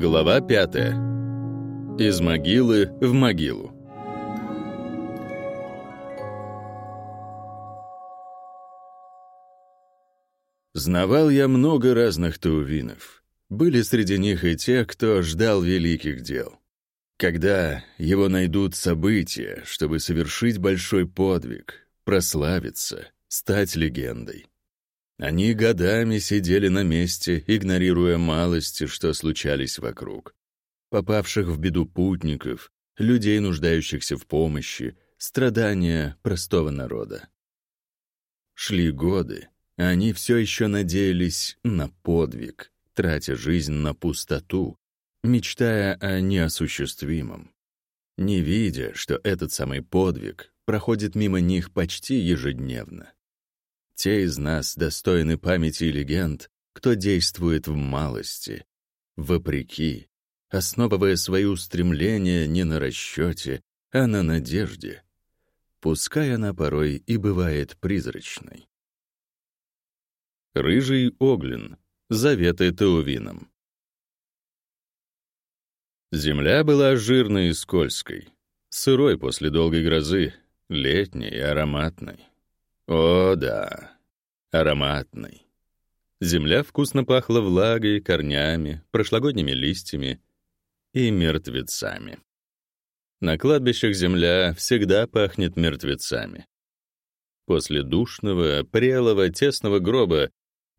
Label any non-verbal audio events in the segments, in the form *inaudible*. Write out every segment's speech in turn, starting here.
Глава пятая. Из могилы в могилу. Знавал я много разных таувинов. Были среди них и те, кто ждал великих дел. Когда его найдут события, чтобы совершить большой подвиг, прославиться, стать легендой. Они годами сидели на месте, игнорируя малости, что случались вокруг. Попавших в беду путников, людей, нуждающихся в помощи, страдания простого народа. Шли годы, они все еще надеялись на подвиг, тратя жизнь на пустоту, мечтая о неосуществимом, не видя, что этот самый подвиг проходит мимо них почти ежедневно. Те из нас достойны памяти и легенд, кто действует в малости, вопреки, основывая свои устремления не на расчете, а на надежде, пускай она порой и бывает призрачной. Рыжий Оглин. Заветы Теувином. Земля была жирной и скользкой, сырой после долгой грозы, летней и ароматной. О, да, ароматный. Земля вкусно пахла влагой, корнями, прошлогодними листьями и мертвецами. На кладбищах земля всегда пахнет мертвецами. После душного, прелого, тесного гроба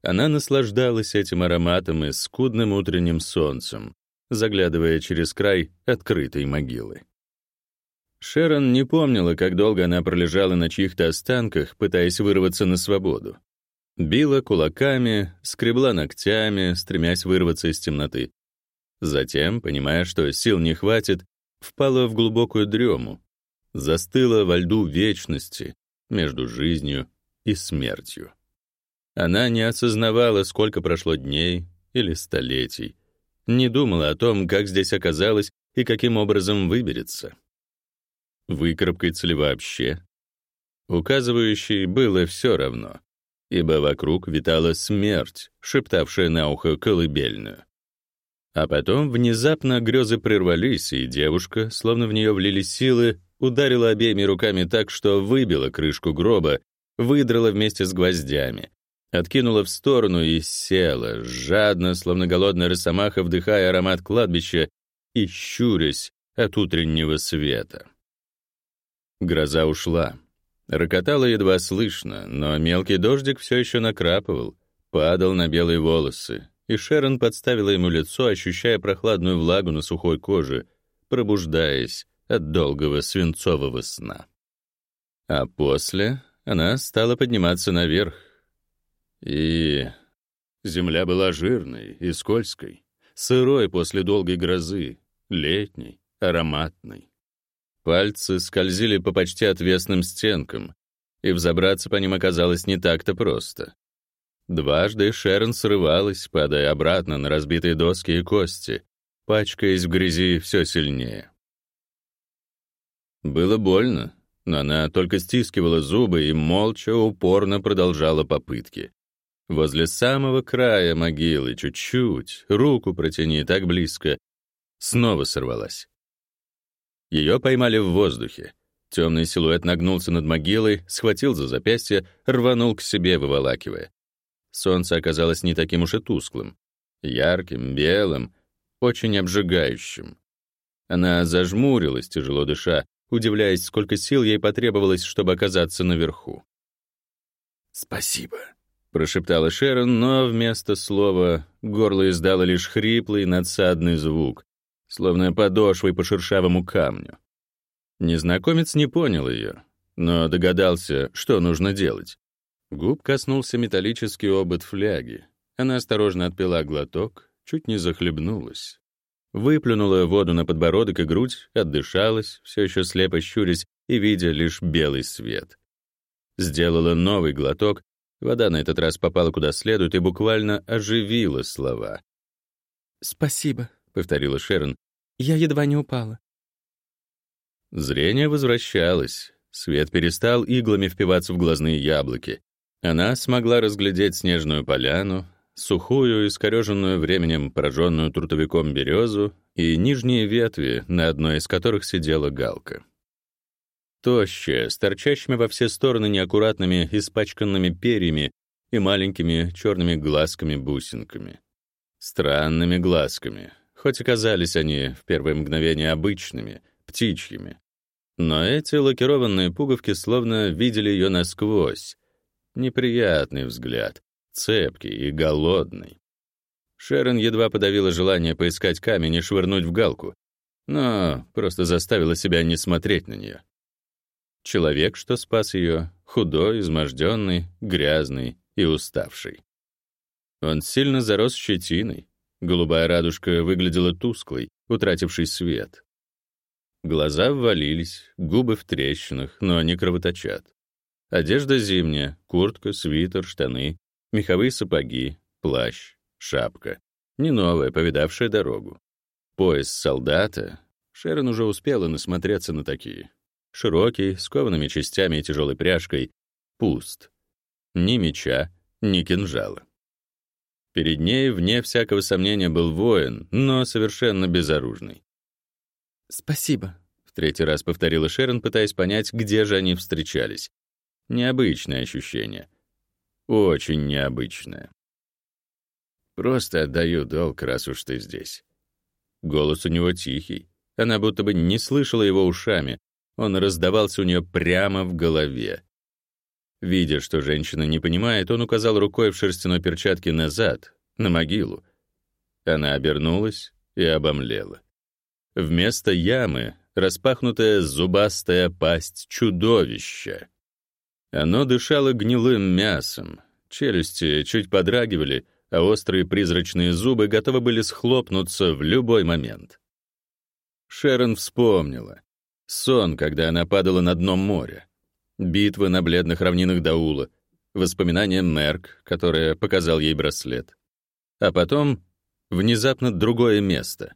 она наслаждалась этим ароматом и скудным утренним солнцем, заглядывая через край открытой могилы. Шерон не помнила, как долго она пролежала на чьих-то останках, пытаясь вырваться на свободу. Била кулаками, скребла ногтями, стремясь вырваться из темноты. Затем, понимая, что сил не хватит, впала в глубокую дрему, застыла во льду вечности между жизнью и смертью. Она не осознавала, сколько прошло дней или столетий, не думала о том, как здесь оказалась и каким образом выберется. Выкарабкается ли вообще? Указывающей было все равно, ибо вокруг витала смерть, шептавшая на ухо колыбельную. А потом внезапно грезы прервались, и девушка, словно в нее влились силы, ударила обеими руками так, что выбила крышку гроба, выдрала вместе с гвоздями, откинула в сторону и села, жадно, словно голодная росомаха, вдыхая аромат кладбища и щурясь от утреннего света. Гроза ушла. Рокотало едва слышно, но мелкий дождик все еще накрапывал, падал на белые волосы, и Шерон подставила ему лицо, ощущая прохладную влагу на сухой коже, пробуждаясь от долгого свинцового сна. А после она стала подниматься наверх. И земля была жирной и скользкой, сырой после долгой грозы, летней, ароматной. Пальцы скользили по почти отвесным стенкам, и взобраться по ним оказалось не так-то просто. Дважды Шерон срывалась, падая обратно на разбитые доски и кости, пачкаясь в грязи все сильнее. Было больно, но она только стискивала зубы и молча, упорно продолжала попытки. Возле самого края могилы, чуть-чуть, руку протяни так близко, снова сорвалась. Ее поймали в воздухе. Темный силуэт нагнулся над могилой, схватил за запястье, рванул к себе, выволакивая. Солнце оказалось не таким уж и тусклым. Ярким, белым, очень обжигающим. Она зажмурилась, тяжело дыша, удивляясь, сколько сил ей потребовалось, чтобы оказаться наверху. «Спасибо», — прошептала Шерон, но вместо слова горло издало лишь хриплый надсадный звук, словно подошвой по шершавому камню. Незнакомец не понял ее, но догадался, что нужно делать. Губ коснулся металлический обод фляги. Она осторожно отпила глоток, чуть не захлебнулась. Выплюнула воду на подбородок и грудь, отдышалась, все еще слепо щурясь и видя лишь белый свет. Сделала новый глоток, вода на этот раз попала куда следует и буквально оживила слова. «Спасибо», — повторила Шерон. «Я едва не упала». Зрение возвращалось. Свет перестал иглами впиваться в глазные яблоки. Она смогла разглядеть снежную поляну, сухую, искореженную временем пораженную трутовиком березу и нижние ветви, на одной из которых сидела галка. Тощая, с торчащими во все стороны неаккуратными, испачканными перьями и маленькими черными глазками-бусинками. Странными глазками, хоть и казались они в первое мгновение обычными, птичьими. Но эти лакированные пуговки словно видели ее насквозь. Неприятный взгляд, цепкий и голодный. Шерон едва подавила желание поискать камень и швырнуть в галку, но просто заставила себя не смотреть на нее. Человек, что спас ее, худой, изможденный, грязный и уставший. Он сильно зарос щетиной, голубая радужка выглядела тусклой, утратившей свет. Глаза ввалились, губы в трещинах, но не кровоточат. Одежда зимняя, куртка, свитер, штаны, Меховые сапоги, плащ, шапка. Не новая, повидавшая дорогу. Пояс солдата. Шерон уже успела насмотреться на такие. Широкий, с коваными частями и тяжелой пряжкой. Пуст. Ни меча, ни кинжала. Перед ней, вне всякого сомнения, был воин, но совершенно безоружный. «Спасибо», — в третий раз повторила Шерон, пытаясь понять, где же они встречались. Необычное ощущение — очень необычное. Просто отдаю долг, раз уж ты здесь. Голос у него тихий. Она будто бы не слышала его ушами. Он раздавался у нее прямо в голове. Видя, что женщина не понимает, он указал рукой в шерстяной перчатке назад, на могилу. Она обернулась и обомлела. Вместо ямы распахнутая зубастая пасть чудовища. Оно дышало гнилым мясом, челюсти чуть подрагивали, а острые призрачные зубы готовы были схлопнуться в любой момент. Шерон вспомнила. Сон, когда она падала на дно моря. Битвы на бледных равнинах Даула. Воспоминания Мерк, которая показал ей браслет. А потом внезапно другое место.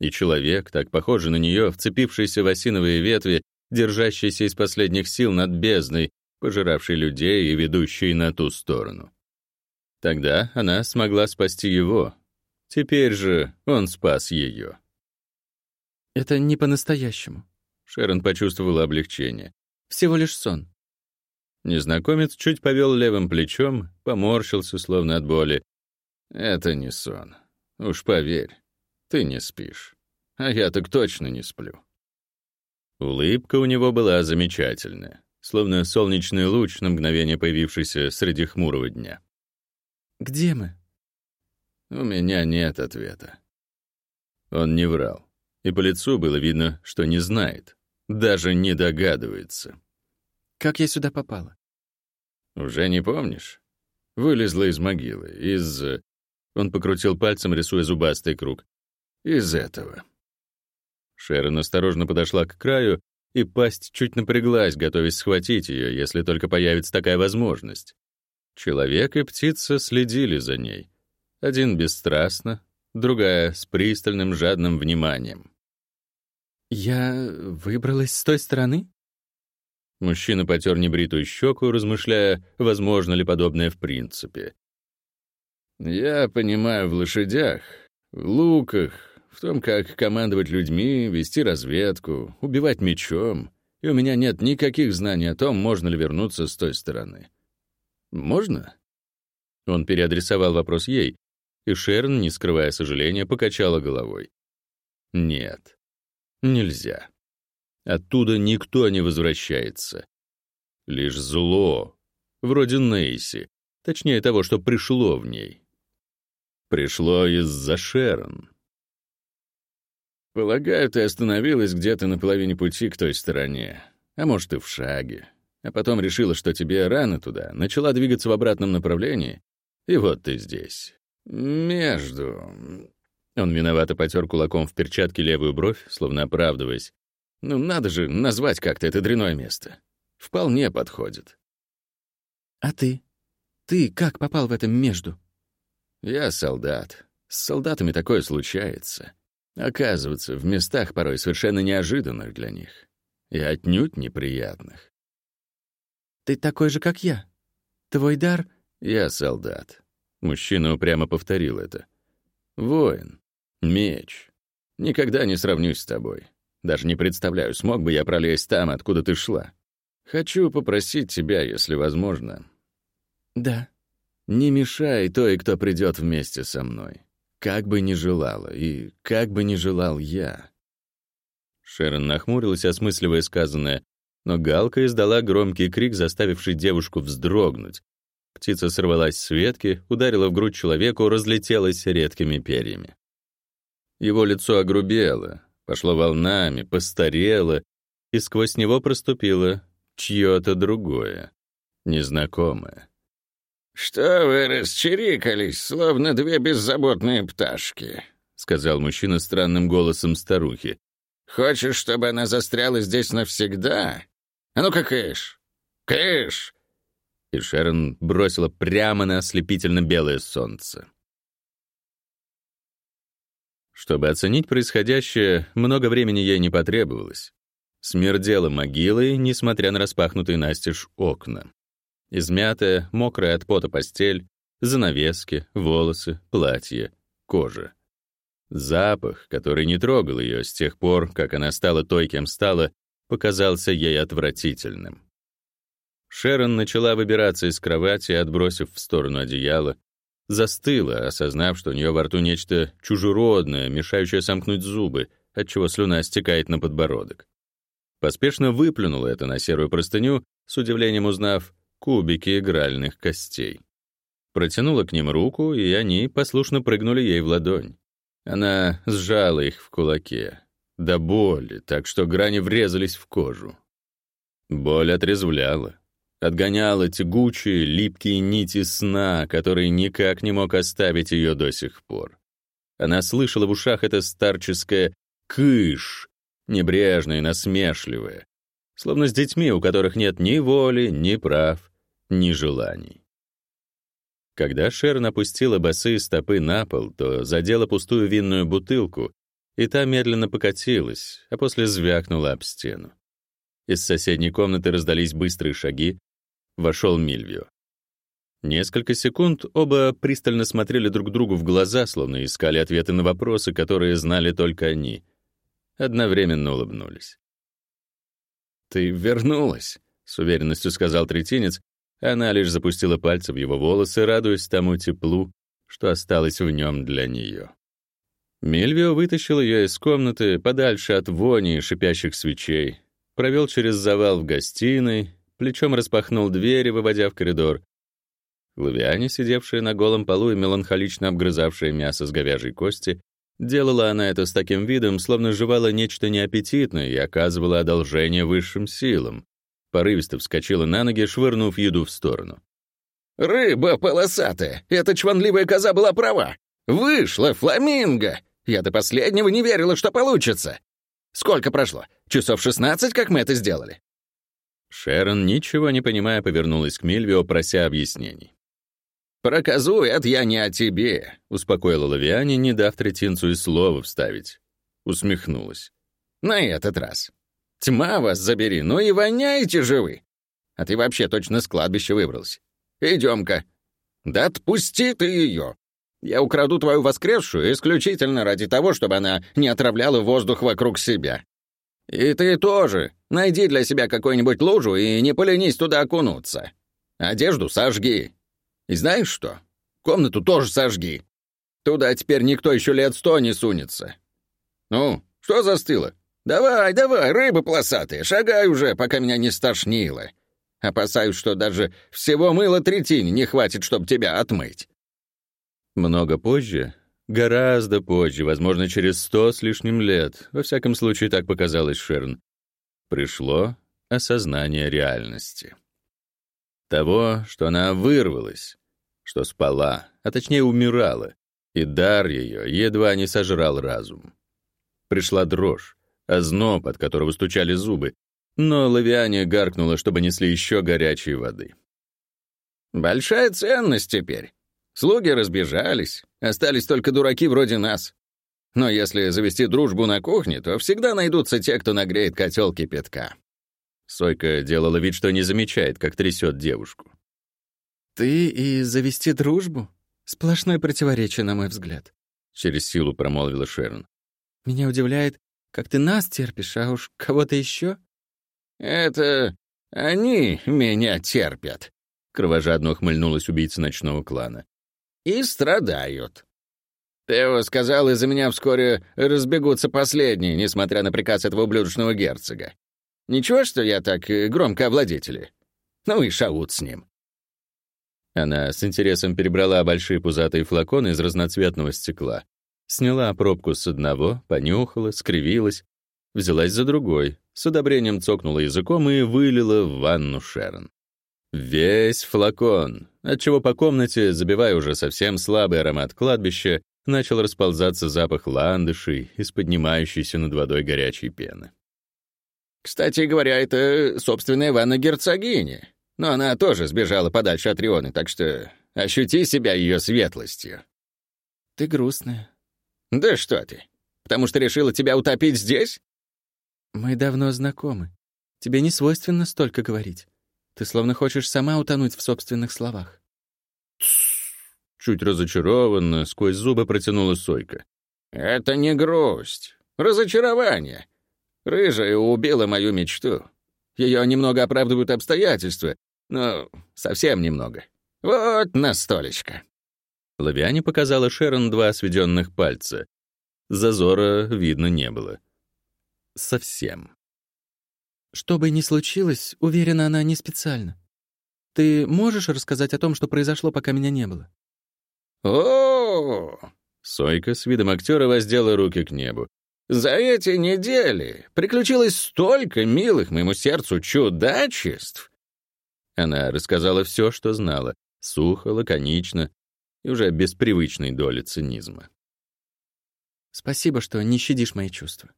И человек, так похожий на нее, вцепившийся в осиновые ветви, держащийся из последних сил над бездной, пожиравший людей и ведущий на ту сторону. Тогда она смогла спасти его. Теперь же он спас ее. «Это не по-настоящему», — Шерон почувствовала облегчение. «Всего лишь сон». Незнакомец чуть повел левым плечом, поморщился, словно от боли. «Это не сон. Уж поверь, ты не спишь. А я так точно не сплю». Улыбка у него была замечательная словно солнечный луч, на мгновение появившийся среди хмурого дня. «Где мы?» «У меня нет ответа». Он не врал, и по лицу было видно, что не знает, даже не догадывается. «Как я сюда попала?» «Уже не помнишь?» Вылезла из могилы, из... Он покрутил пальцем, рисуя зубастый круг. «Из этого». Шерон осторожно подошла к краю и пасть чуть напряглась, готовясь схватить ее, если только появится такая возможность. Человек и птица следили за ней. Один бесстрастно, другая с пристальным жадным вниманием. «Я выбралась с той стороны?» Мужчина потер небритую щеку, размышляя, возможно ли подобное в принципе. «Я понимаю в лошадях, в луках, в том, как командовать людьми, вести разведку, убивать мечом, и у меня нет никаких знаний о том, можно ли вернуться с той стороны. Можно? Он переадресовал вопрос ей, и Шерн, не скрывая сожаления, покачала головой. Нет, нельзя. Оттуда никто не возвращается. Лишь зло, вроде Нейси, точнее того, что пришло в ней. Пришло из-за Шерон. Полагаю, ты остановилась где-то на половине пути к той стороне, а может и в шаге. А потом решила, что тебе рано туда, начала двигаться в обратном направлении, и вот ты здесь. Между... Он виновато потер кулаком в перчатке левую бровь, словно оправдываясь. Ну, надо же назвать как-то это дряное место. Вполне подходит. А ты? Ты как попал в это между? Я солдат. С солдатами такое случается оказываться в местах порой совершенно неожиданных для них и отнюдь неприятных. «Ты такой же, как я. Твой дар...» «Я солдат. Мужчина упрямо повторил это. «Воин. Меч. Никогда не сравнюсь с тобой. Даже не представляю, смог бы я пролезть там, откуда ты шла. Хочу попросить тебя, если возможно». «Да». «Не мешай той, кто придет вместе со мной. Как бы ни желала, и как бы ни желал я». Шерон нахмурилась, осмысливая сказанное, но Галка издала громкий крик, заставивший девушку вздрогнуть. Птица сорвалась с ветки, ударила в грудь человеку, разлетелась редкими перьями. Его лицо огрубело, пошло волнами, постарело, и сквозь него проступило чье-то другое, незнакомое. «Что вы расчирикались, словно две беззаботные пташки?» — сказал мужчина странным голосом старухи. Хочешь, чтобы она застряла здесь навсегда? А ну-ка, кыш! Кыш!» И Шерон бросила прямо на ослепительно белое солнце. Чтобы оценить происходящее, много времени ей не потребовалось. Смердела могилой, несмотря на распахнутые настежь окна. Измятая, мокрая от пота постель, занавески, волосы, платье, кожа. Запах, который не трогал ее с тех пор, как она стала той, кем стала, показался ей отвратительным. Шерон начала выбираться из кровати, отбросив в сторону одеяло, застыла, осознав, что у нее во рту нечто чужеродное, мешающее сомкнуть зубы, отчего слюна стекает на подбородок. Поспешно выплюнула это на серую простыню, с удивлением узнав кубики игральных костей. Протянула к ним руку, и они послушно прыгнули ей в ладонь. Она сжала их в кулаке. До боли, так что грани врезались в кожу. Боль отрезвляла. Отгоняла тягучие, липкие нити сна, которые никак не мог оставить ее до сих пор. Она слышала в ушах это старческое «кыш», небрежное и насмешливое, словно с детьми, у которых нет ни воли, ни прав, ни желаний. Когда Шерн опустила босые стопы на пол, то задела пустую винную бутылку, и та медленно покатилась, а после звякнула об стену. Из соседней комнаты раздались быстрые шаги. Вошел Мильвио. Несколько секунд оба пристально смотрели друг другу в глаза, словно искали ответы на вопросы, которые знали только они. Одновременно улыбнулись. «Ты вернулась», — с уверенностью сказал третинец, она лишь запустила пальцы в его волосы, радуясь тому теплу, что осталось в нем для нее. Мильвио вытащил ее из комнаты подальше от вони и шипящих свечей, провел через завал в гостиной, плечом распахнул двери, выводя в коридор. Лавиане, сидевшая на голом полу и меланхолично обгрызавшая мясо с говяжьей кости, делала она это с таким видом, словно жевала нечто неаппетитное и оказывала одолжение высшим силам, Порывисто вскочила на ноги, швырнув еду в сторону. «Рыба полосатая! Эта чванливая коза была права! Вышла фламинго! Я до последнего не верила, что получится! Сколько прошло? Часов шестнадцать, как мы это сделали?» Шерон, ничего не понимая, повернулась к Мильвио, прося объяснений. «Про это я не о тебе», — успокоила Лавиане, не дав третинцу и слова вставить. Усмехнулась. «На этот раз. Тьма вас забери, ну и воняете же вы. А ты вообще точно с кладбища выбрался. Идем-ка. Да отпусти ты ее. Я украду твою воскресшую исключительно ради того, чтобы она не отравляла воздух вокруг себя. И ты тоже. Найди для себя какую-нибудь лужу и не поленись туда окунуться. Одежду сожги. И знаешь что? Комнату тоже сожги. Туда теперь никто еще лет сто не сунется. Ну, что застыло? «Давай, давай, рыба полосатая, шагай уже, пока меня не стошнило. Опасаюсь, что даже всего мыла третини не хватит, чтобы тебя отмыть». Много позже, гораздо позже, возможно, через сто с лишним лет, во всяком случае так показалось Шерн, пришло осознание реальности. Того, что она вырвалась, что спала, а точнее умирала, и дар ее едва не сожрал разум. Пришла дрожь, озноб, от которого стучали зубы, но Лавиане гаркнула, чтобы несли еще горячей воды. «Большая ценность теперь. Слуги разбежались, остались только дураки вроде нас. Но если завести дружбу на кухне, то всегда найдутся те, кто нагреет котел кипятка». Сойка делала вид, что не замечает, как трясет девушку. «Ты и завести дружбу?» Сплошное противоречие, на мой взгляд», — через силу промолвила Шерон. «Меня удивляет, как ты нас терпишь, а уж кого-то еще?» «Это они меня терпят», — кровожадно ухмыльнулась убийца ночного клана. «И страдают. Тео сказал, из-за меня вскоре разбегутся последние, несмотря на приказ этого ублюдочного герцога. Ничего, что я так э, громко овладетели? Ну и шаут с ним». Она с интересом перебрала большие пузатые флаконы из разноцветного стекла, сняла пробку с одного, понюхала, скривилась, взялась за другой, с одобрением цокнула языком и вылила в ванну Шерон. Весь флакон, отчего по комнате, забивая уже совсем слабый аромат кладбища, начал расползаться запах ландышей из поднимающейся над водой горячей пены. «Кстати говоря, это собственная ванна герцогини, но она тоже сбежала подальше от Рионы, так что ощути себя ее светлостью». «Ты грустная». «Да что ты, потому что решила тебя утопить здесь?» «Мы давно знакомы. Тебе не свойственно столько говорить. Ты словно хочешь сама утонуть в собственных словах». Чуть разочарованно, сквозь зубы протянула Сойка. «Это не грусть. Разочарование. Рыжая убила мою мечту. Ее немного оправдывают обстоятельства, но совсем немного. Вот на столечко». Лавиане показала Шерон два сведенных пальца. Зазора видно не было. Совсем. Что бы ни случилось, уверена, она не специально. Ты можешь рассказать о том, что произошло, пока меня не было? О, Сойка с видом актера воздела руки к небу. За эти недели приключилось столько милых моему сердцу чудачеств. Она рассказала все, что знала, сухо, лаконично и уже без привычной доли цинизма. Спасибо, что не щадишь мои чувства.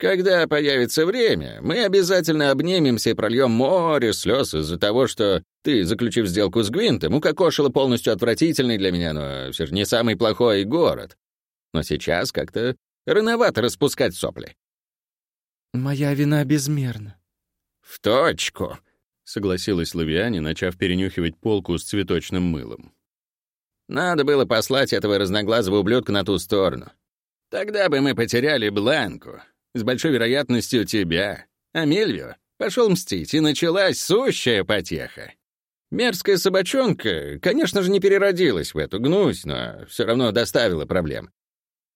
Когда появится время, мы обязательно обнимемся и прольем море слез из-за того, что ты, заключив сделку с Гвинтом, укокошила полностью отвратительный для меня, но все же не самый плохой город. Но сейчас как-то рановато распускать сопли. Моя вина безмерна. В точку, согласилась Лавиане, начав перенюхивать полку с цветочным мылом. Надо было послать этого разноглазого ублюдка на ту сторону. Тогда бы мы потеряли Бланку, с большой вероятностью тебя. А Мельвио пошел мстить, и началась сущая потеха. Мерзкая собачонка, конечно же, не переродилась в эту гнусь, но все равно доставила проблем.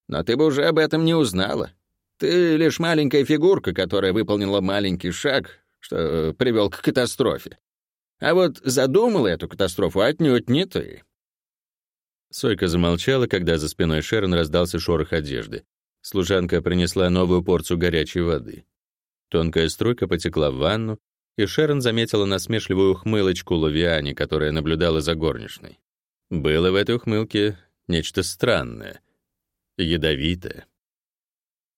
Но ты бы уже об этом не узнала. Ты лишь маленькая фигурка, которая выполнила маленький шаг, что привел к катастрофе. А вот задумала эту катастрофу отнюдь не ты. Сойка замолчала, когда за спиной Шерон раздался шорох одежды. Служанка принесла новую порцию горячей воды. Тонкая струйка потекла в ванну, и Шерон заметила насмешливую ухмылочку Лавиани, которая наблюдала за горничной. Было в этой ухмылке нечто странное, ядовитое.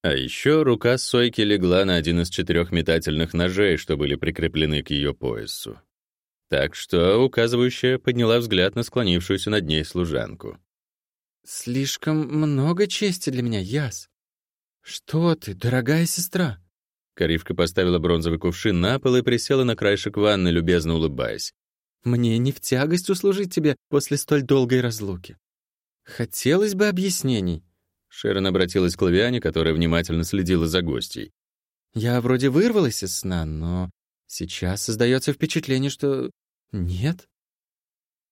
А еще рука Сойки легла на один из четырех метательных ножей, что были прикреплены к ее поясу. Так что указывающая подняла взгляд на склонившуюся над ней служанку. «Слишком много чести для меня, Яс. «Что ты, дорогая сестра?» Каривка поставила бронзовый кувшин на пол и присела на краешек ванны, любезно улыбаясь. «Мне не в тягость услужить тебе после столь долгой разлуки. Хотелось бы объяснений». Шерон обратилась к Лавиане, которая внимательно следила за гостьей. «Я вроде вырвалась из сна, но сейчас создается впечатление, что... нет».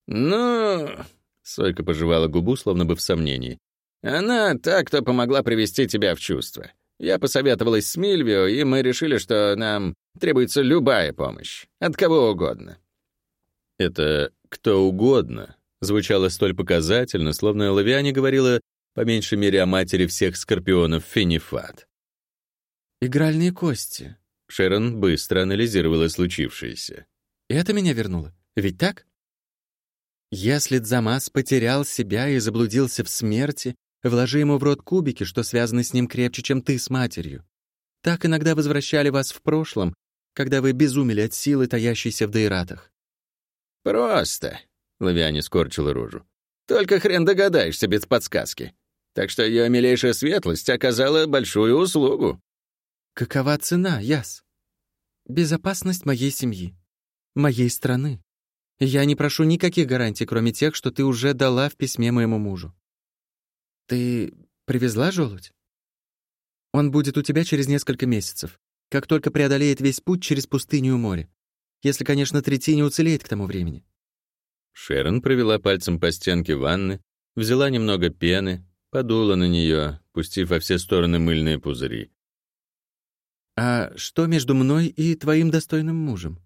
«Ну...» — Сойка пожевала губу, словно бы в сомнении. Она та, кто помогла привести тебя в чувство. Я посоветовалась с Мильвио, и мы решили, что нам требуется любая помощь. От кого угодно. Это «кто угодно» звучало столь показательно, словно Лавиане говорила по меньшей мере о матери всех скорпионов Финифат. «Игральные кости». Шерон быстро анализировала случившееся. «Это меня вернуло. Ведь так?» Если Дзамас потерял себя и заблудился в смерти, Вложи ему в рот кубики, что связаны с ним крепче, чем ты с матерью. Так иногда возвращали вас в прошлом, когда вы безумели от силы, таящейся в дейратах. «Просто», — Лавиане скорчила рожу. «Только хрен догадаешься без подсказки. Так что ее милейшая светлость оказала большую услугу». «Какова цена, Яс?» «Безопасность моей семьи, моей страны, Я не прошу никаких гарантий, кроме тех, что ты уже дала в письме моему мужу. Ты привезла желудь? Он будет у тебя через несколько месяцев, как только преодолеет весь путь через пустыню и море. Если, конечно, Трети не уцелеет к тому времени. Шерон провела пальцем по стенке ванны, взяла немного пены, подула на нее, пустив во все стороны мыльные пузыри. «А что между мной и твоим достойным мужем?»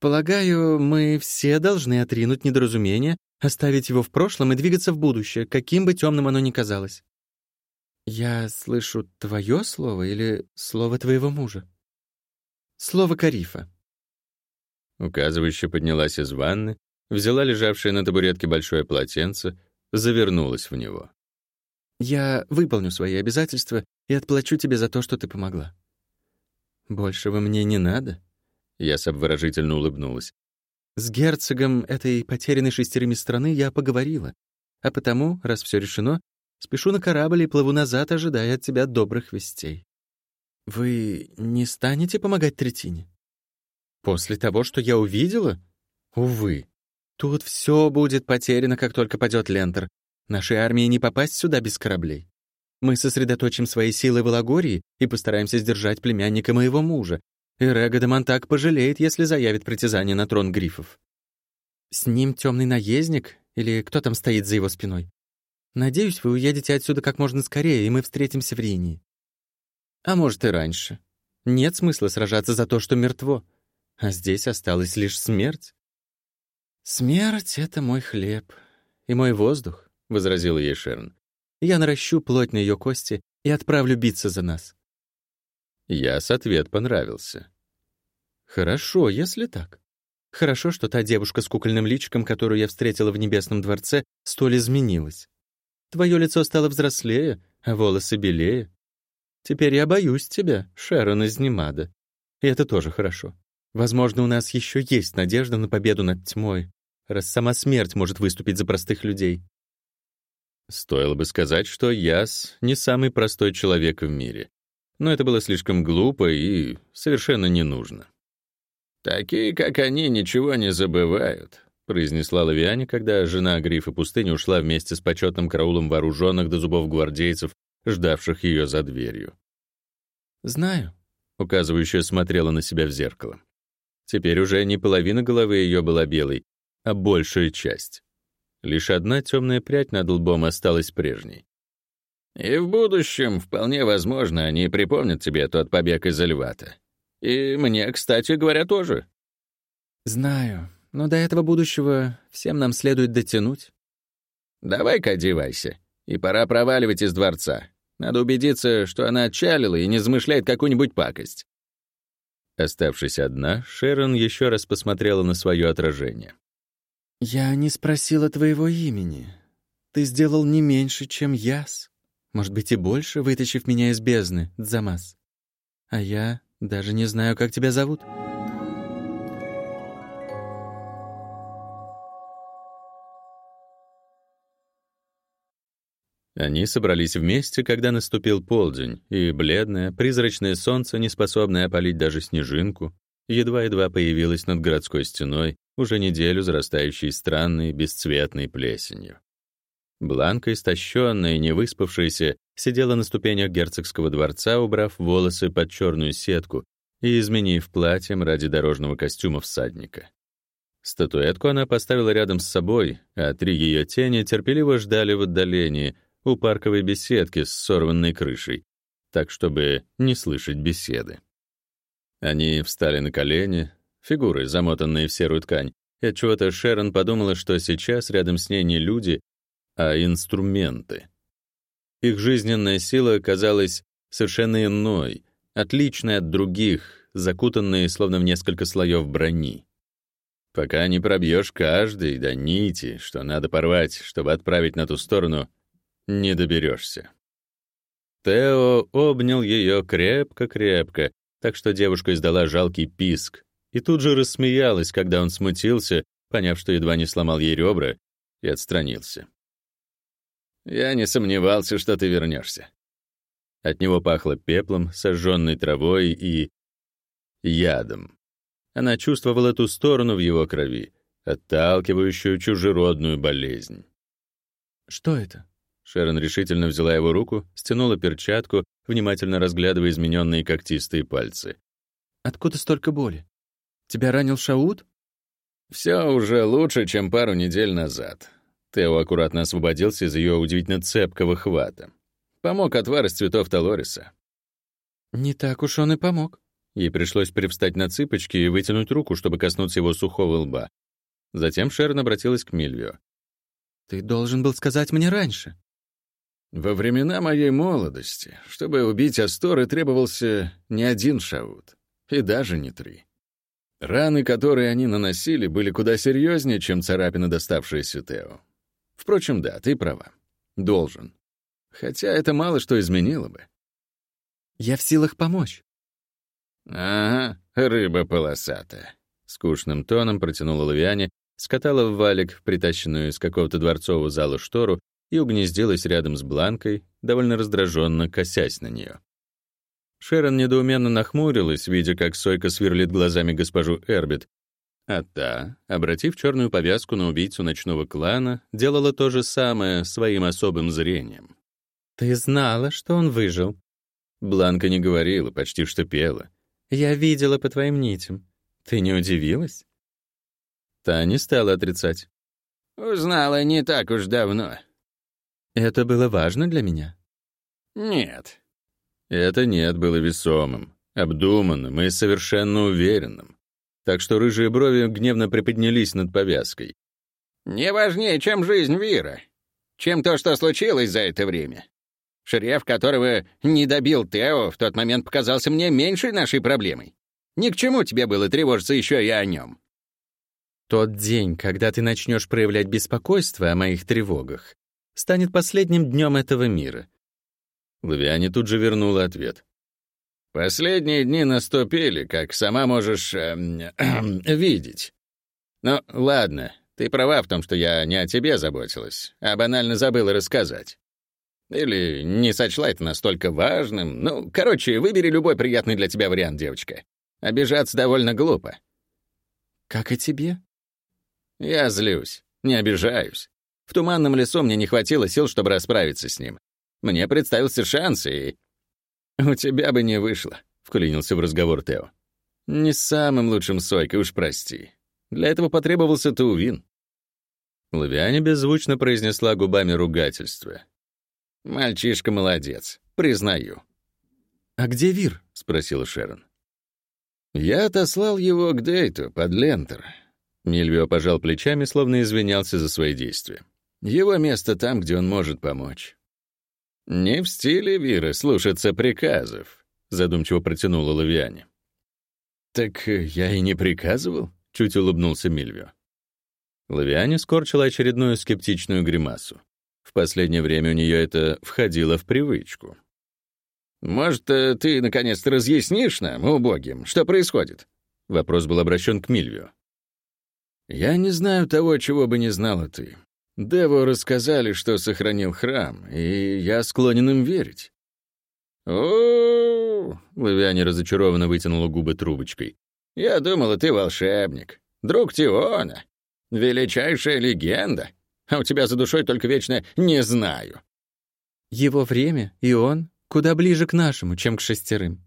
«Полагаю, мы все должны отринуть недоразумение, оставить его в прошлом и двигаться в будущее, каким бы темным оно ни казалось». «Я слышу твое слово или слово твоего мужа?» «Слово Карифа». Указывающая поднялась из ванны, взяла лежавшее на табуретке большое полотенце, завернулась в него. «Я выполню свои обязательства и отплачу тебе за то, что ты помогла». «Большего мне не надо?» Я обворожительно улыбнулась. «С герцогом этой потерянной шестерыми страны я поговорила, а потому, раз все решено, спешу на корабль и плыву назад, ожидая от тебя добрых вестей. Вы не станете помогать Третине?» «После того, что я увидела? Увы. Тут все будет потеряно, как только падет Лентер. Нашей армии не попасть сюда без кораблей. Мы сосредоточим свои силы в Элагории и постараемся сдержать племянника моего мужа. И Рега де Монтак пожалеет, если заявит притязание на трон грифов. С ним темный наездник или кто там стоит за его спиной? Надеюсь, вы уедете отсюда как можно скорее, и мы встретимся в Ринии. А может, и раньше. Нет смысла сражаться за то, что мертво. А здесь осталась лишь смерть. «Смерть — это мой хлеб и мой воздух», — возразила ей Шерн. «Я наращу плоть на ее кости и отправлю биться за нас». Яс ответ понравился. «Хорошо, если так. Хорошо, что та девушка с кукольным личиком, которую я встретила в Небесном дворце, столь изменилась. Твое лицо стало взрослее, а волосы белее. Теперь я боюсь тебя, Шерон из Немада. И это тоже хорошо. Возможно, у нас еще есть надежда на победу над тьмой, раз сама смерть может выступить за простых людей. Стоило бы сказать, что Яс не самый простой человек в мире. Но это было слишком глупо и совершенно не нужно. «Такие, как они, ничего не забывают», — произнесла Лавиане, когда жена Грифа пустыни ушла вместе с почетным караулом вооруженных до зубов гвардейцев, ждавших ее за дверью. «Знаю», — указывающая смотрела на себя в зеркало. Теперь уже не половина головы ее была белой, а большая часть. Лишь одна темная прядь над лбом осталась прежней. «И в будущем, вполне возможно, они припомнят тебе тот побег из Эльвата. И мне, кстати говоря, тоже». «Знаю, но до этого будущего всем нам следует дотянуть». «Давай-ка одевайся, и пора проваливать из дворца. Надо убедиться, что она отчалила и не замышляет какую-нибудь пакость. Оставшись одна, Шерон еще раз посмотрела на свое отражение. «Я не спросила твоего имени. Ты сделал не меньше, чем яс. Может быть, и больше, вытащив меня из бездны, Дзамас. А я даже не знаю, как тебя зовут». Они собрались вместе, когда наступил полдень, и бледное, призрачное солнце, не способное опалить даже снежинку, едва-едва появилось над городской стеной, уже неделю зарастающей странной, бесцветной плесенью. Бланка, истощенная и невыспавшаяся, сидела на ступенях герцогского дворца, убрав волосы под черную сетку и изменив платьем ради дорожного костюма всадника. Статуэтку она поставила рядом с собой, а три ее тени терпеливо ждали в отдалении, у парковой беседки с сорванной крышей, так, чтобы не слышать беседы. Они встали на колени, фигуры, замотанные в серую ткань, и отчего-то Шерон подумала, что сейчас рядом с ней не люди, а инструменты. Их жизненная сила казалась совершенно иной, отличной от других, закутанной словно в несколько слоев брони. Пока не пробьешь каждый до нити, что надо порвать, чтобы отправить на ту сторону, не доберешься. Тео обнял ее крепко-крепко, так что девушка издала жалкий писк, и тут же рассмеялась, когда он смутился, поняв, что едва не сломал ей ребра, и отстранился. «Я не сомневался, что ты вернешься». От него пахло пеплом, сожженной травой и... ядом. Она чувствовала ту сторону в его крови, отталкивающую чужеродную болезнь. «Что это?» Шерон решительно взяла его руку, стянула перчатку, внимательно разглядывая измененные когтистые пальцы. «Откуда столько боли? Тебя ранил Шаут?» «Все уже лучше, чем пару недель назад». Тео аккуратно освободился из ее удивительно цепкого хвата. Помог отвар из цветов Толориса. «Не так уж он и помог». Ей пришлось привстать на цыпочки и вытянуть руку, чтобы коснуться его сухого лба. Затем Шерон обратилась к Мильвио. «Ты должен был сказать мне раньше». Во времена моей молодости, чтобы убить Асторы, требовался не один шаут, и даже не три. Раны, которые они наносили, были куда серьезнее, чем царапины, доставшиеся Тео. Впрочем, да, ты права. Должен. Хотя это мало что изменило бы. Я в силах помочь. Ага, рыба полосатая. Скучным тоном протянула Лавиане, скатала в валик притащенную из какого-то дворцового зала штору и угнездилась рядом с Бланкой, довольно раздраженно косясь на нее. Шерон недоуменно нахмурилась, видя, как Сойка сверлит глазами госпожу Эрбит, а та, обратив черную повязку на убийцу ночного клана, делала то же самое своим особым зрением. «Ты знала, что он выжил?» Бланка не говорила, почти что пела. «Я видела по твоим нитям. Ты не удивилась?» Та не стала отрицать. «Узнала не так уж давно. Это было важно для меня? Нет. Это нет было весомым, обдуманным и совершенно уверенным. Так что рыжие брови гневно приподнялись над повязкой. Не важнее, чем жизнь Вира. Чем то, что случилось за это время. Шереф, которого не добил Тео, в тот момент показался мне меньшей нашей проблемой. Ни к чему тебе было тревожиться еще и о нем. Тот день, когда ты начнешь проявлять беспокойство о моих тревогах, станет последним днем этого мира. Лавиане тут же вернула ответ. «Последние дни наступили, как сама можешь э, э, *clears throat* видеть. Ну, ладно, ты права в том, что я не о тебе заботилась, а банально забыла рассказать. Или не сочла это настолько важным. Ну, короче, выбери любой приятный для тебя вариант, девочка. Обижаться довольно глупо». «Как и тебе?» «Я злюсь, не обижаюсь. В туманном лесу мне не хватило сил, чтобы расправиться с ним. Мне представился шанс, и... *laughs* «У тебя бы не вышло», — вклинился в разговор Тео. «Не самым лучшим сойкой, уж прости. Для этого потребовался Таувин». Лавиане беззвучно произнесла губами ругательство. «Мальчишка молодец, признаю». «А где Вир?» — спросила Шерон. «Я отослал его к Дейту под Лентер». Мильвио пожал плечами, словно извинялся за свои действия. Его место там, где он может помочь. «Не в стиле Виры слушаться приказов», — задумчиво протянула Лавиане. «Так я и не приказывал», — чуть улыбнулся Мильвио. Лавиане скорчила очередную скептичную гримасу. В последнее время у нее это входило в привычку. «Может, э, ты наконец-то разъяснишь нам, убогим, что происходит?» Вопрос был обращен к Мильвио. «Я не знаю того, чего бы не знала ты. Деву рассказали, что сохранил храм, и я склонен им верить. О, Лавиане разочарованно вытянула губы трубочкой. Я думала, ты волшебник, друг Тиона, величайшая легенда, а у тебя за душой только вечно «не знаю». Его время и он куда ближе к нашему, чем к шестерым.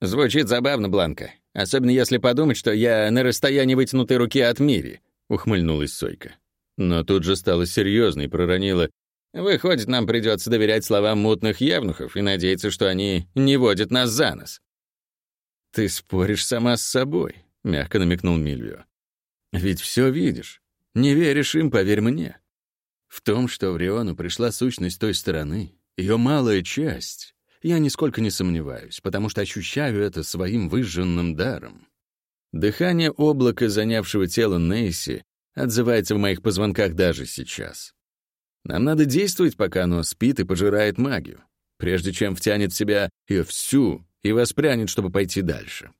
Звучит забавно, Бланка, особенно если подумать, что я на расстоянии вытянутой руки от Мири, ухмыльнулась Сойка. Но тут же стала серьезной проронила. «Выходит, нам придется доверять словам мутных явнухов и надеяться, что они не водят нас за нос». «Ты споришь сама с собой», — мягко намекнул Мильвио. «Ведь все видишь. Не веришь им, поверь мне. В том, что в Риону пришла сущность той стороны, ее малая часть, я нисколько не сомневаюсь, потому что ощущаю это своим выжженным даром. Дыхание облака, занявшего тело Нейси, отзывается в моих позвонках даже сейчас. Нам надо действовать, пока оно спит и пожирает магию, прежде чем втянет в себя ее всю и воспрянет, чтобы пойти дальше.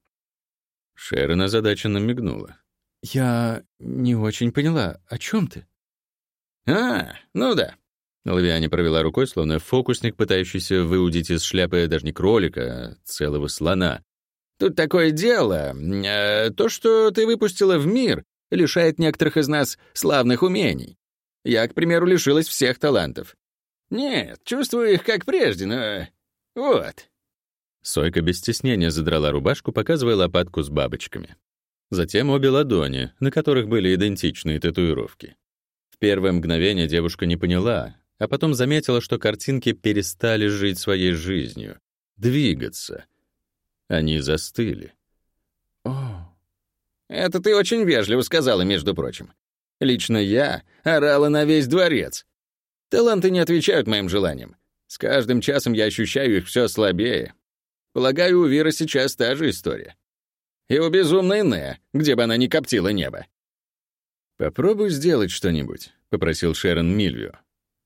Шерон озадаченно мигнула. «Я не очень поняла, о чем ты?» «А, ну да». Лавиане провела рукой, словно фокусник, пытающийся выудить из шляпы даже не кролика, а целого слона. «Тут такое дело. Э, то, что ты выпустила в мир, лишает некоторых из нас славных умений. Я, к примеру, лишилась всех талантов. Нет, чувствую их как прежде, но... Вот». Сойка без стеснения задрала рубашку, показывая лопатку с бабочками. Затем обе ладони, на которых были идентичные татуировки. В первое мгновение девушка не поняла, а потом заметила, что картинки перестали жить своей жизнью, двигаться. Они застыли. «О, это ты очень вежливо сказала, между прочим. Лично я орала на весь дворец. Таланты не отвечают моим желаниям. С каждым часом я ощущаю их все слабее. Полагаю, у Виры сейчас та же история. И у безумной Не, где бы она ни коптила небо. «Попробуй сделать что-нибудь», — попросил Шерон Мильвио.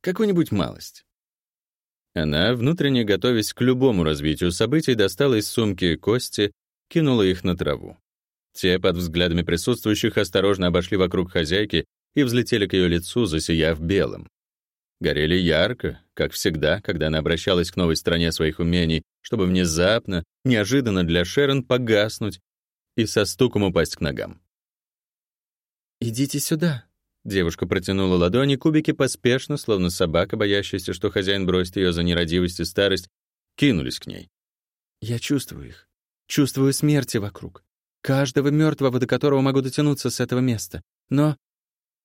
«Какую-нибудь малость». Она, внутренне готовясь к любому развитию событий, достала из сумки кости, кинула их на траву. Те под взглядами присутствующих осторожно обошли вокруг хозяйки и взлетели к ее лицу, засияв белым. Горели ярко, как всегда, когда она обращалась к новой стране своих умений, чтобы внезапно, неожиданно для Шерон погаснуть и со стуком упасть к ногам. «Идите сюда», Девушка протянула ладони, кубики поспешно, словно собака, боящаяся, что хозяин бросит ее за нерадивость и старость, кинулись к ней. «Я чувствую их. Чувствую смерти вокруг. Каждого мертвого, до которого могу дотянуться с этого места. Но,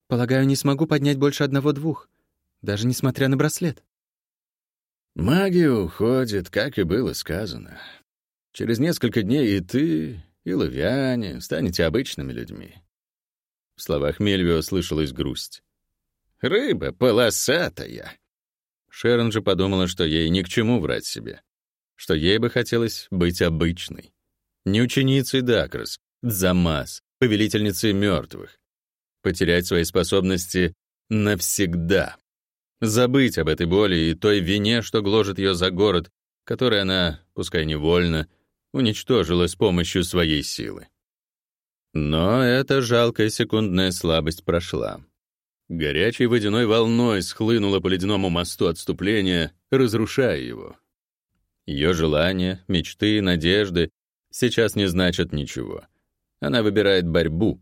полагаю, не смогу поднять больше одного-двух, даже несмотря на браслет». «Магия уходит, как и было сказано. Через несколько дней и ты, и Лавиане станете обычными людьми. В словах Мельвио слышалась грусть. «Рыба полосатая!» Шерон же подумала, что ей ни к чему врать себе, что ей бы хотелось быть обычной. Не ученицей Дакрос, Дзамас, повелительницей мертвых. Потерять свои способности навсегда. Забыть об этой боли и той вине, что гложет ее за город, который она, пускай невольно, уничтожила с помощью своей силы. Но эта жалкая секундная слабость прошла. Горячей водяной волной схлынула по ледяному мосту отступления, разрушая его. Ее желания, мечты, надежды сейчас не значат ничего. Она выбирает борьбу,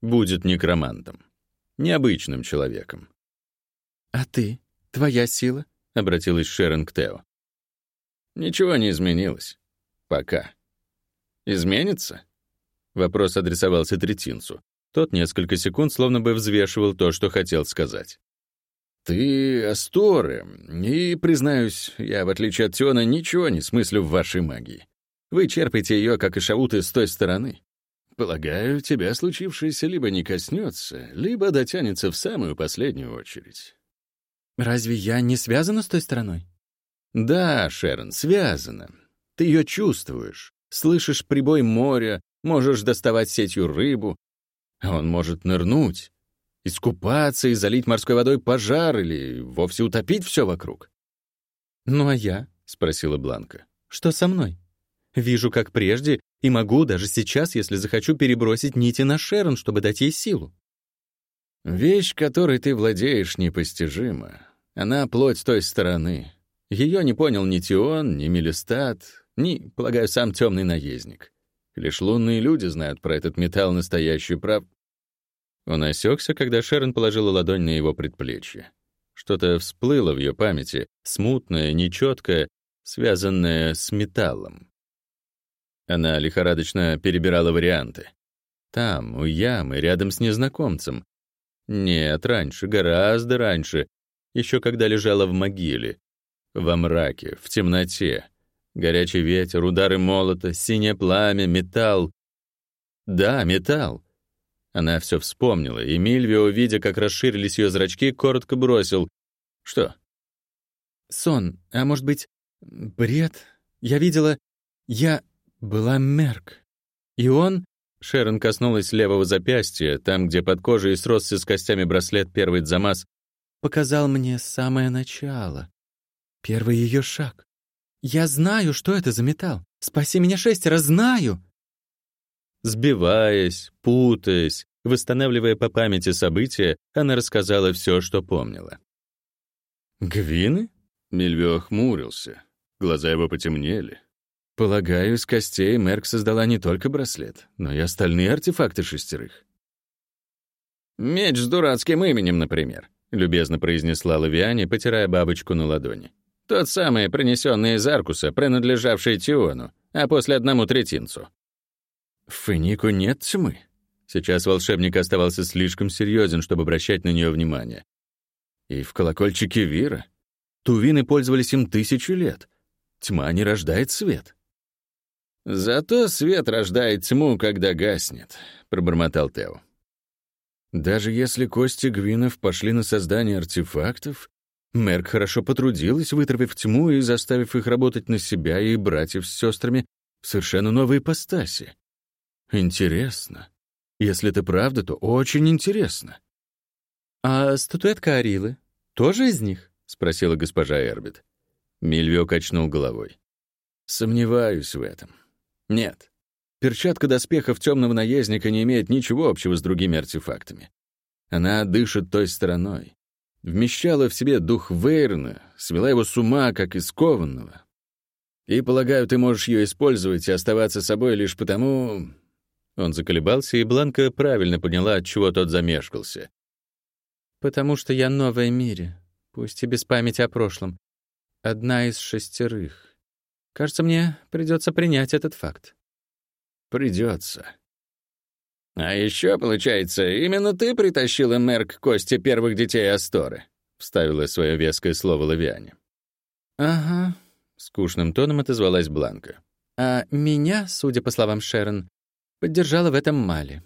будет некромантом, необычным человеком. «А ты? Твоя сила?» — обратилась Шерон к Тео. «Ничего не изменилось. Пока. Изменится?» Вопрос адресовался Третинцу. Тот несколько секунд словно бы взвешивал то, что хотел сказать. «Ты Асторы, и, признаюсь, я, в отличие от Тиона, ничего не смыслю в вашей магии. Вы черпаете ее, как и шауты, с той стороны. Полагаю, тебя случившееся либо не коснется, либо дотянется в самую последнюю очередь». «Разве я не связана с той стороной?» «Да, Шерон, связана. Ты ее чувствуешь, слышишь прибой моря, Можешь доставать сетью рыбу, он может нырнуть, искупаться и залить морской водой пожар или вовсе утопить все вокруг. «Ну а я?» — спросила Бланка. «Что со мной? Вижу, как прежде, и могу даже сейчас, если захочу, перебросить нити на Шерон, чтобы дать ей силу». «Вещь, которой ты владеешь, непостижима. Она плоть той стороны. Ее не понял ни Тион, ни Мелистат, ни, полагаю, сам темный наездник. Лишь лунные люди знают про этот металл настоящую прав... Он осекся, когда Шерон положила ладонь на его предплечье. Что-то всплыло в ее памяти, смутное, нечеткое, связанное с металлом. Она лихорадочно перебирала варианты. Там, у ямы, рядом с незнакомцем. Нет, раньше, гораздо раньше, еще когда лежала в могиле, во мраке, в темноте. Горячий ветер, удары молота, синее пламя, металл. Да, металл. Она все вспомнила, и Мильвио, видя, как расширились ее зрачки, коротко бросил. Что? Сон, а может быть, бред? Я видела... Я была Мерк. И он... Шерон коснулась левого запястья, там, где под кожей сросся с костями браслет первый Дзамас, показал мне самое начало. Первый ее шаг. «Я знаю, что это за металл. Спаси меня шестеро, знаю!» Сбиваясь, путаясь, восстанавливая по памяти события, она рассказала все, что помнила. «Гвины?» — Мильвио хмурился. Глаза его потемнели. «Полагаю, из костей Мерк создала не только браслет, но и остальные артефакты шестерых». Меч с дурацким именем, например», — любезно произнесла Лавиане, потирая бабочку на ладони. «Тот самый, принесенный из Аркуса, принадлежавший Тиону, а после одному третинцу». В Фенику нет тьмы. Сейчас волшебник оставался слишком серьезен, чтобы обращать на нее внимание. И в колокольчике Вира. Тувины пользовались им тысячу лет. Тьма не рождает свет. «Зато свет рождает тьму, когда гаснет», — пробормотал Тео. Даже если кости Гвинов пошли на создание артефактов, Мерк хорошо потрудилась, вытравив тьму и заставив их работать на себя и братьев с сестрами в совершенно новой ипостаси. Интересно. Если это правда, то очень интересно. «А статуэтка Арилы тоже из них?» — спросила госпожа Эрбит. Мильвио качнул головой. «Сомневаюсь в этом. Нет. Перчатка доспехов темного наездника не имеет ничего общего с другими артефактами. Она дышит той стороной. Вмещала в себе дух Вейрна, свела его с ума, как искованного. И, полагаю, ты можешь ее использовать и оставаться собой лишь потому... Он заколебался, и Бланка правильно поняла, от чего тот замешкался. «Потому что я новая Мире, пусть и без памяти о прошлом. Одна из шестерых. Кажется, мне придется принять этот факт». Придется. А еще, получается, именно ты притащила мэр к кости первых детей Асторы, вставила свое веское слово Лавиане. Ага, скучным тоном отозвалась Бланка. А меня, судя по словам Шерон, поддержала в этом Мали.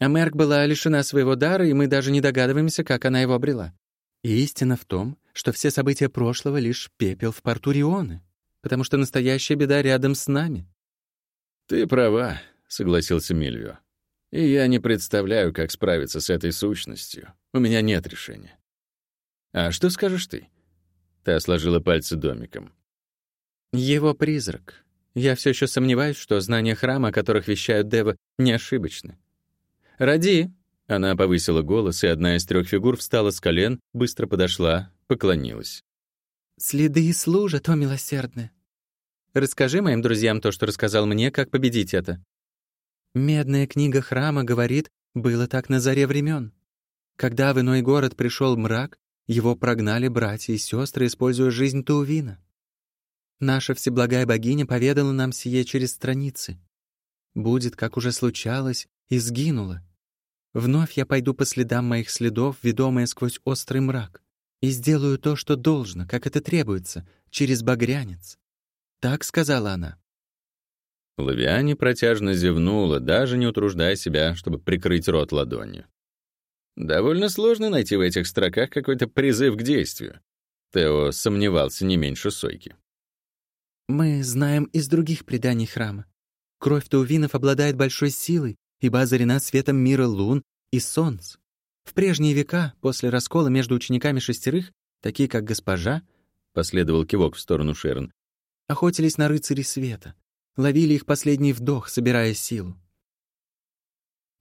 А Мерк была лишена своего дара, и мы даже не догадываемся, как она его обрела. И истина в том, что все события прошлого — лишь пепел в порту Рионы, потому что настоящая беда рядом с нами. «Ты права», — согласился Мильвио. «И я не представляю, как справиться с этой сущностью. У меня нет решения». «А что скажешь ты?» Та сложила пальцы домиком. «Его призрак. Я все еще сомневаюсь, что знания храма, о которых вещают Дева, не ошибочны. Ради!» Она повысила голос, и одна из трех фигур встала с колен, быстро подошла, поклонилась. «Следы и служат, о милосердное. Расскажи моим друзьям то, что рассказал мне, как победить это. Медная книга храма говорит, было так на заре времен. Когда в иной город пришел мрак, его прогнали братья и сестры, используя жизнь Таувина. Наша всеблагая богиня поведала нам сие через страницы. Будет, как уже случалось, и сгинула. Вновь я пойду по следам моих следов, ведомая сквозь острый мрак, и сделаю то, что должно, как это требуется, через багрянец. Так сказала она. Лавиане протяжно зевнула, даже не утруждая себя, чтобы прикрыть рот ладонью. Довольно сложно найти в этих строках какой-то призыв к действию. Тео сомневался не меньше Сойки. «Мы знаем из других преданий храма. Кровь таувинов обладает большой силой, ибо озарена светом мира лун и солнц. В прежние века, после раскола между учениками шестерых, такие как госпожа, последовал кивок в сторону Шерон, охотились на рыцарей света, ловили их последний вдох, собирая силу.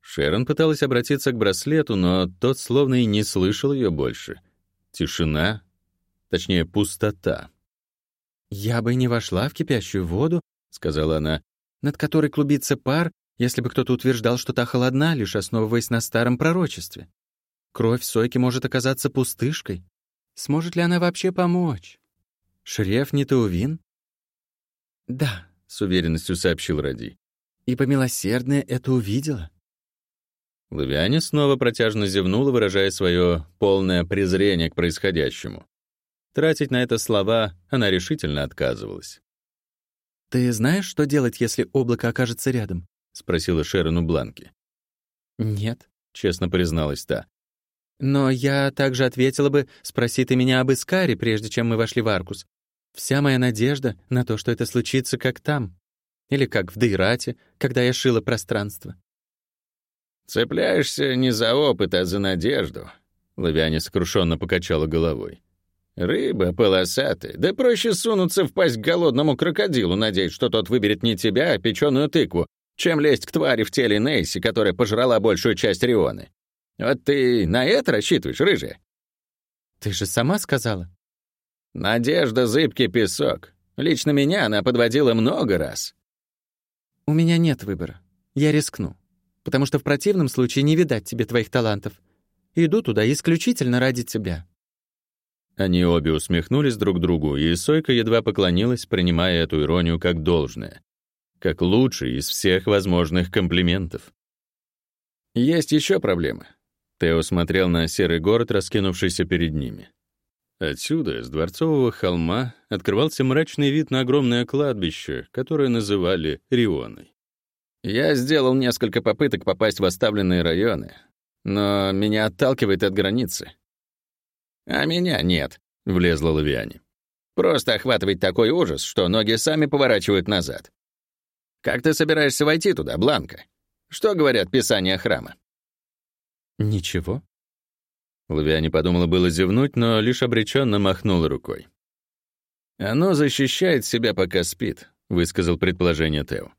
Шерон пыталась обратиться к браслету, но тот словно и не слышал ее больше. Тишина, точнее, пустота. «Я бы не вошла в кипящую воду», — сказала она, «над которой клубится пар, если бы кто-то утверждал, что та холодна, лишь основываясь на старом пророчестве. Кровь Сойки может оказаться пустышкой. Сможет ли она вообще помочь? Шреф не Таувин? «Да», — с уверенностью сообщил Ради. «Ибо милосердная это увидела». Лавиане снова протяжно зевнула, выражая свое полное презрение к происходящему. Тратить на это слова она решительно отказывалась. «Ты знаешь, что делать, если облако окажется рядом?» — спросила Шерон у Бланки. «Нет», — честно призналась та. «Но я также ответила бы, спроси ты меня об Искаре, прежде чем мы вошли в Аркус. Вся моя надежда на то, что это случится как там. Или как в Дейрате, когда я шила пространство. «Цепляешься не за опыт, а за надежду», — Лавиане сокрушенно покачала головой. «Рыба полосатая, да проще сунуться в пасть голодному крокодилу, надеясь, что тот выберет не тебя, а печеную тыкву, чем лезть к твари в теле Нейси, которая пожрала большую часть Рионы. Вот ты на это рассчитываешь, рыжая?» «Ты же сама сказала». Надежда — зыбкий песок. Лично меня она подводила много раз. У меня нет выбора. Я рискну. Потому что в противном случае не видать тебе твоих талантов. Иду туда исключительно ради тебя». Они обе усмехнулись друг другу, и Сойка едва поклонилась, принимая эту иронию как должное, как лучший из всех возможных комплиментов. Есть еще проблемы. Тео смотрел на серый город, раскинувшийся перед ними. Отсюда, с дворцового холма, открывался мрачный вид на огромное кладбище, которое называли Рионой. Я сделал несколько попыток попасть в оставленные районы, но меня отталкивает от границы. «А меня нет», — влезла Лавиане. «Просто охватывает такой ужас, что ноги сами поворачивают назад. Как ты собираешься войти туда, Бланка? Что говорят писания храма?» «Ничего», Лавиане подумала было зевнуть, но лишь обреченно махнула рукой. «Оно защищает себя, пока спит», — высказал предположение Тео.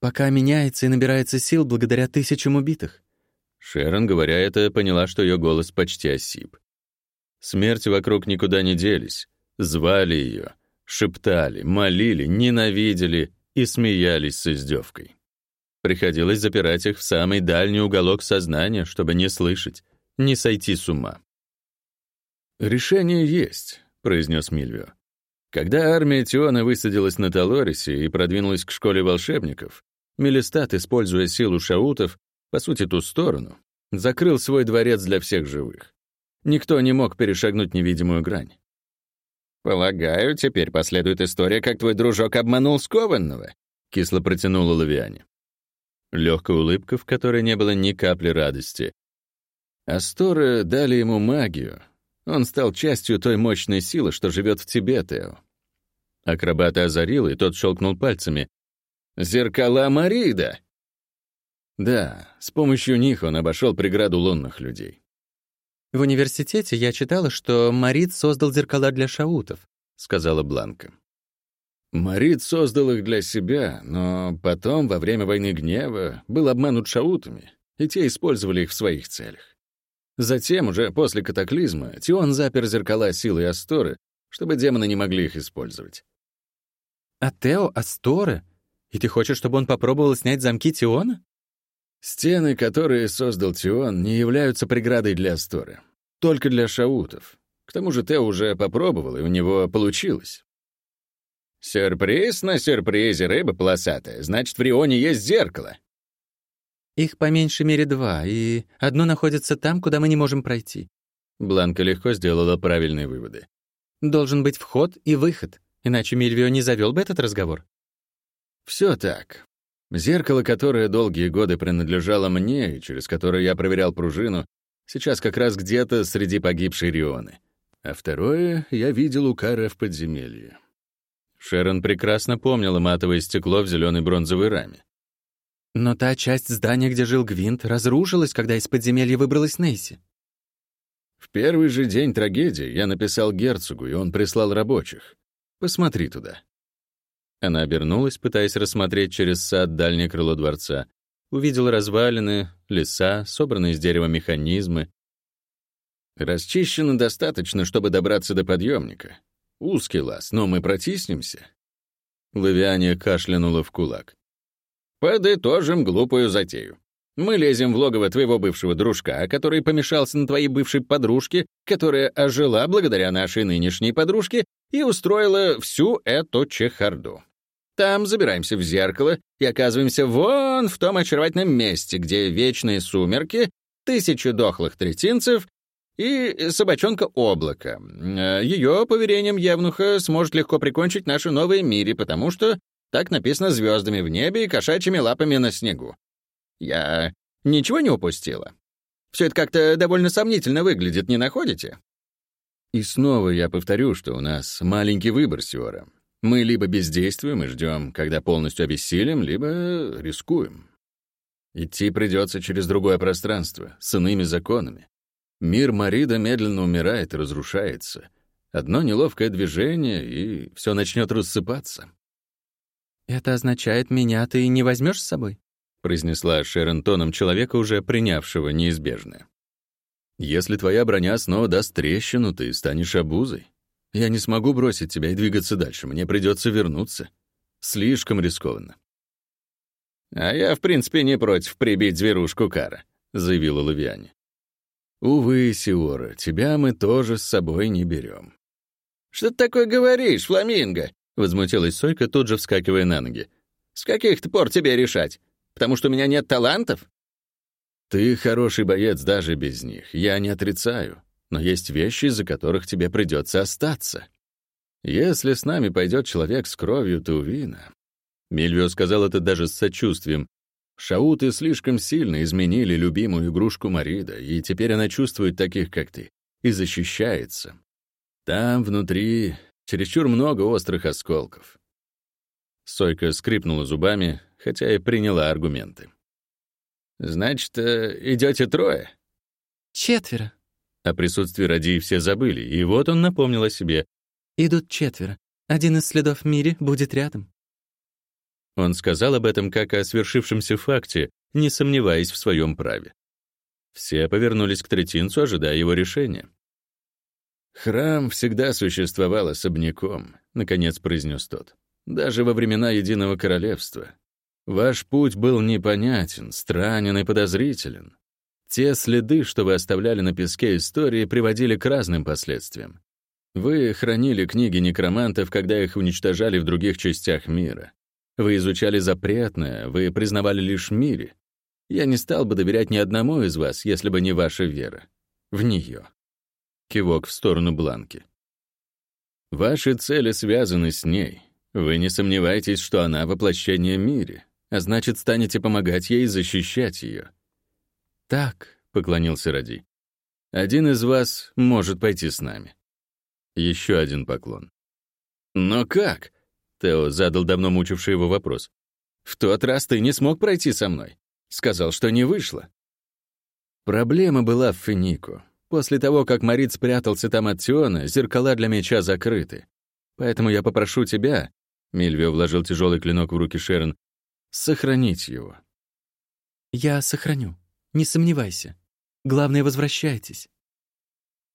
«Пока меняется и набирается сил благодаря тысячам убитых». Шерон, говоря это, поняла, что ее голос почти осип. Смерти вокруг никуда не делись. Звали ее, шептали, молили, ненавидели и смеялись с издевкой. Приходилось запирать их в самый дальний уголок сознания, чтобы не слышать, не сойти с ума. «Решение есть», — произнес Мильвио. Когда армия Тиона высадилась на Талорисе и продвинулась к школе волшебников, Мелистат, используя силу шаутов, по сути, ту сторону, закрыл свой дворец для всех живых. Никто не мог перешагнуть невидимую грань. «Полагаю, теперь последует история, как твой дружок обманул скованного», — кисло протянула Лавиане. Легкая улыбка, в которой не было ни капли радости, Асторы дали ему магию. Он стал частью той мощной силы, что живет в тебе, Тео. Акробата озарил, и тот щелкнул пальцами. «Зеркала Марида!» Да, с помощью них он обошел преграду лунных людей. «В университете я читала, что Марид создал зеркала для шаутов», — сказала Бланка. Марид создал их для себя, но потом, во время войны гнева, был обманут шаутами, и те использовали их в своих целях. Затем, уже после катаклизма, Тион запер зеркала силы Асторы, чтобы демоны не могли их использовать. «А Тео Асторы? И ты хочешь, чтобы он попробовал снять замки Тиона?» Стены, которые создал Тион, не являются преградой для Асторы. Только для шаутов. К тому же Тео уже попробовал, и у него получилось. «Сюрприз на сюрпризе, рыба полосатая. Значит, в Рионе есть зеркало», их по меньшей мере два, и одно находится там, куда мы не можем пройти. Бланка легко сделала правильные выводы. Должен быть вход и выход, иначе Мильвио не завел бы этот разговор. Все так. Зеркало, которое долгие годы принадлежало мне и через которое я проверял пружину, сейчас как раз где-то среди погибшей Рионы. А второе я видел у Кара в подземелье. Шерон прекрасно помнила матовое стекло в зеленой бронзовой раме. Но та часть здания, где жил Гвинт, разрушилась, когда из подземелья выбралась Нейси. В первый же день трагедии я написал герцогу, и он прислал рабочих. Посмотри туда. Она обернулась, пытаясь рассмотреть через сад дальнее крыло дворца. Увидела развалины, леса, собранные из дерева механизмы. Расчищено достаточно, чтобы добраться до подъемника. Узкий лаз, но мы протиснемся. Лавиане кашлянула в кулак. Подытожим глупую затею. Мы лезем в логово твоего бывшего дружка, который помешался на твоей бывшей подружке, которая ожила благодаря нашей нынешней подружке и устроила всю эту чехарду. Там забираемся в зеркало и оказываемся вон в том очаровательном месте, где вечные сумерки, тысячи дохлых третинцев и собачонка облака. Ее, по верениям Евнуха, сможет легко прикончить наши новые мире, потому что так написано звездами в небе и кошачьими лапами на снегу. Я ничего не упустила? Все это как-то довольно сомнительно выглядит, не находите? И снова я повторю, что у нас маленький выбор, Сиора. Мы либо бездействуем и ждем, когда полностью обессилим, либо рискуем. Идти придется через другое пространство, с иными законами. Мир Марида медленно умирает и разрушается. Одно неловкое движение, и все начнет рассыпаться. «Это означает, меня ты не возьмешь с собой?» произнесла Шерон тоном человека, уже принявшего неизбежное. «Если твоя броня снова даст трещину, ты станешь обузой. Я не смогу бросить тебя и двигаться дальше, мне придется вернуться. Слишком рискованно». «А я, в принципе, не против прибить зверушку Кара», — заявила Лавиане. Увы, Сиора, тебя мы тоже с собой не берем. «Что ты такое говоришь, Фламинго?» — возмутилась Сойка, тут же вскакивая на ноги. «С каких то пор тебе решать? Потому что у меня нет талантов?» «Ты хороший боец даже без них, я не отрицаю. Но есть вещи, из-за которых тебе придется остаться. Если с нами пойдет человек с кровью Тувина...» Мильвио сказал это даже с сочувствием. «Шауты слишком сильно изменили любимую игрушку Марида, и теперь она чувствует таких, как ты, и защищается. Там, внутри, чересчур много острых осколков». Сойка скрипнула зубами, хотя и приняла аргументы. «Значит, э, идете трое?» «Четверо». О присутствии Ради все забыли, и вот он напомнил о себе. «Идут четверо. Один из следов в мире будет рядом». Он сказал об этом как о свершившемся факте, не сомневаясь в своем праве. Все повернулись к третинцу, ожидая его решения. «Храм всегда существовал особняком», — наконец произнес тот. «Даже во времена Единого Королевства. Ваш путь был непонятен, странен и подозрителен. Те следы, что вы оставляли на песке истории, приводили к разным последствиям. Вы хранили книги некромантов, когда их уничтожали в других частях мира. Вы изучали запретное, вы признавали лишь мире. Я не стал бы доверять ни одному из вас, если бы не ваша вера. В нее. Кивок в сторону Бланки. Ваши цели связаны с ней. Вы не сомневаетесь, что она воплощение мире а значит, станете помогать ей защищать ее. Так, — поклонился Ради. Один из вас может пойти с нами. Еще один поклон. Но как? Тео задал давно мучивший его вопрос. В тот раз ты не смог пройти со мной. Сказал, что не вышло. Проблема была в Фенику. После того, как Марит спрятался там от Тиона, зеркала для меча закрыты. Поэтому я попрошу тебя, Мильвио вложил тяжелый клинок в руки Шерон, сохранить его. Я сохраню, не сомневайся. Главное, возвращайтесь.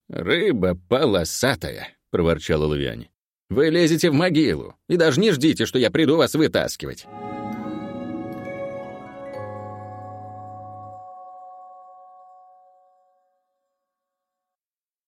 «Рыба полосатая», — проворчал Лавиане. «Вы лезете в могилу, и даже не ждите, что я приду вас вытаскивать».